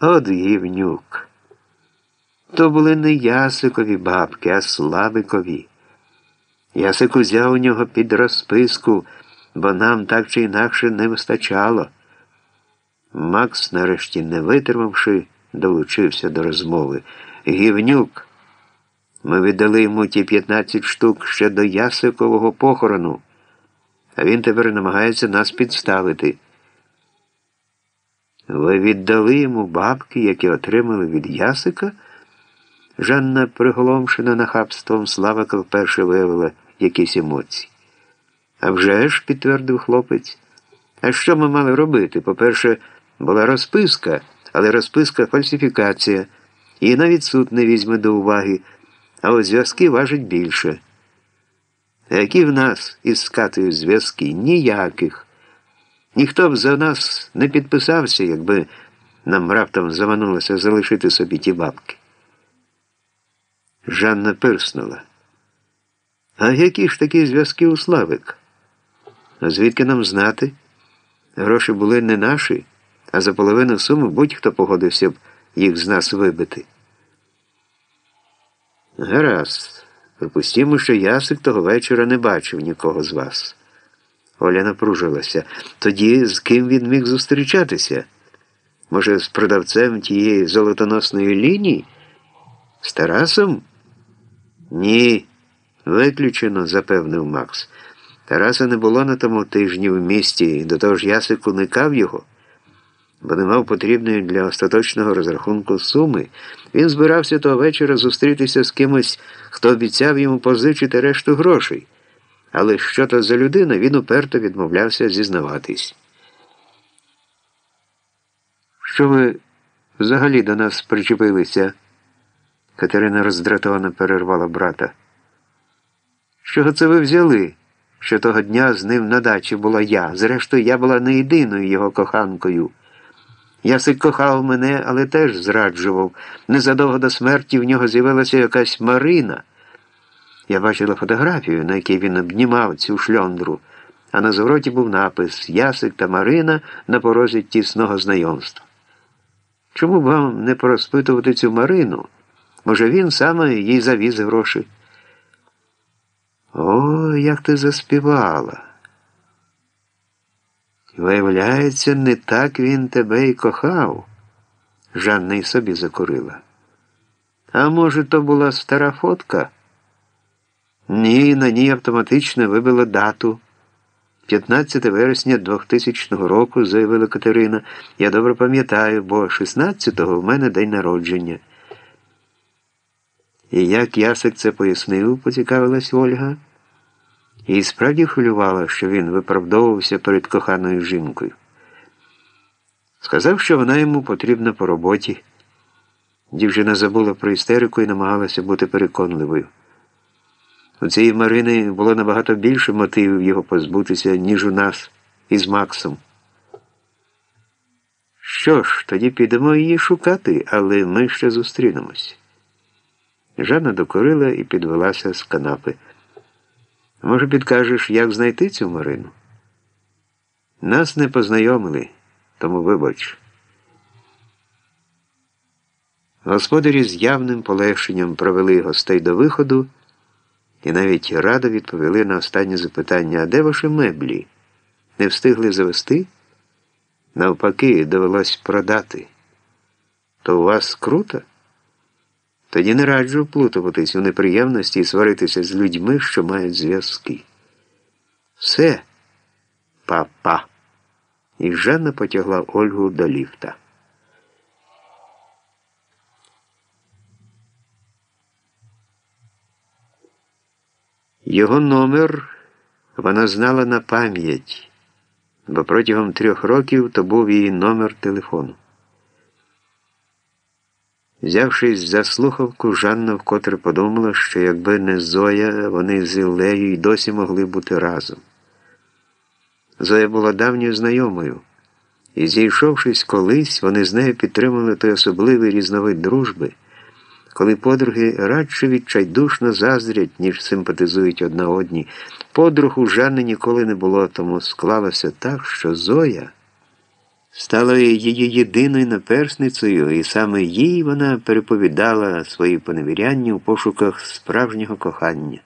От гівнюк. То були не Ясикові бабки, а Славикові. Ясик узяв у нього під розписку, бо нам так чи інакше не вистачало. Макс, нарешті, не витримавши, долучився до розмови. Гівнюк. Ми віддали йому ті 15 штук ще до Ясикового похорону, а він тепер намагається нас підставити. Ви віддали йому бабки, які отримали від Ясика? Жанна, приголомшена нахабством, Славика вперше виявила якісь емоції. «А вже ж», – підтвердив хлопець. А що ми мали робити? По-перше, була розписка, але розписка фальсифікація. Її навіть суд не візьме до уваги, а от зв'язки важать більше. Які в нас із скатою зв'язки? Ніяких. Ніхто б за нас не підписався, якби нам раптом заманулося залишити собі ті бабки. Жанна пирснула. А які ж такі зв'язки у Славик? А звідки нам знати? Гроші були не наші, а за половину суми будь-хто погодився б їх з нас вибити. Гаразд, припустімо, що Ясик того вечора не бачив нікого з вас. Оля напружилася. Тоді з ким він міг зустрічатися? Може, з продавцем тієї золотоносної лінії? З Тарасом? Ні, виключено, запевнив Макс. Тараса не було на тому тижні в місті, і до того ж Ясик уникав його, бо не мав потрібної для остаточного розрахунку суми. Він збирався того вечора зустрітися з кимось, хто обіцяв йому позичити решту грошей. Але що то за людина, він уперто відмовлявся зізнаватись. Що ви взагалі до нас причепилися? Катерина роздратовано перервала брата. Чого це ви взяли? Що того дня з ним на дачі була я. Зрештою, я була не єдиною його коханкою. Ясик кохав мене, але теж зраджував. Незадовго до смерті в нього з'явилася якась Марина. Я бачила фотографію, на якій він обнімав цю шльондру, а на звороті був напис Ясик та Марина на порозі тісного знайомства. Чому б вам не порозпитувати цю Марину? Може, він саме їй завіз гроші? О, як ти заспівала. Виявляється, не так він тебе і кохав. Жанна й собі закурила. А може, то була стара фотка? Ні, на ній автоматично вибило дату. 15 вересня 2000 року, заявила Катерина. Я добре пам'ятаю, бо 16-го в мене день народження. І як Ясик це пояснив, поцікавилась Ольга. І справді хвилювала, що він виправдовувався перед коханою жінкою. Сказав, що вона йому потрібна по роботі. Дівчина забула про істерику і намагалася бути переконливою. У цієї Марини було набагато більше мотивів його позбутися, ніж у нас із Максом. Що ж, тоді підемо її шукати, але ми ще зустрінемось. Жанна докорила і підвелася з канапи. Може, підкажеш, як знайти цю Марину? Нас не познайомили, тому вибач. Господарі з явним полегшенням провели гостей до виходу і навіть радо відповіли на останнє запитання, а де ваші меблі? Не встигли завести? Навпаки, довелось продати. То у вас круто? Тоді не раджу вплутуватись у неприємності і сваритися з людьми, що мають зв'язки. Все, па-па. І Жанна потягла Ольгу до ліфта. Його номер вона знала на пам'ять, бо протягом трьох років то був її номер телефону. Взявшись за слухавку, Жанна вкотре подумала, що якби не Зоя, вони з Іллею й досі могли бути разом. Зоя була давньою знайомою, і, зійшовшись колись, вони з нею підтримали той особливий різновид дружби коли подруги радше відчайдушно заздрять, ніж симпатизують одна одній. Подруг у Жанни ніколи не було, тому склалося так, що Зоя. стала її єдиною наперсницею, і саме їй вона переповідала свої поневіряння у пошуках справжнього кохання.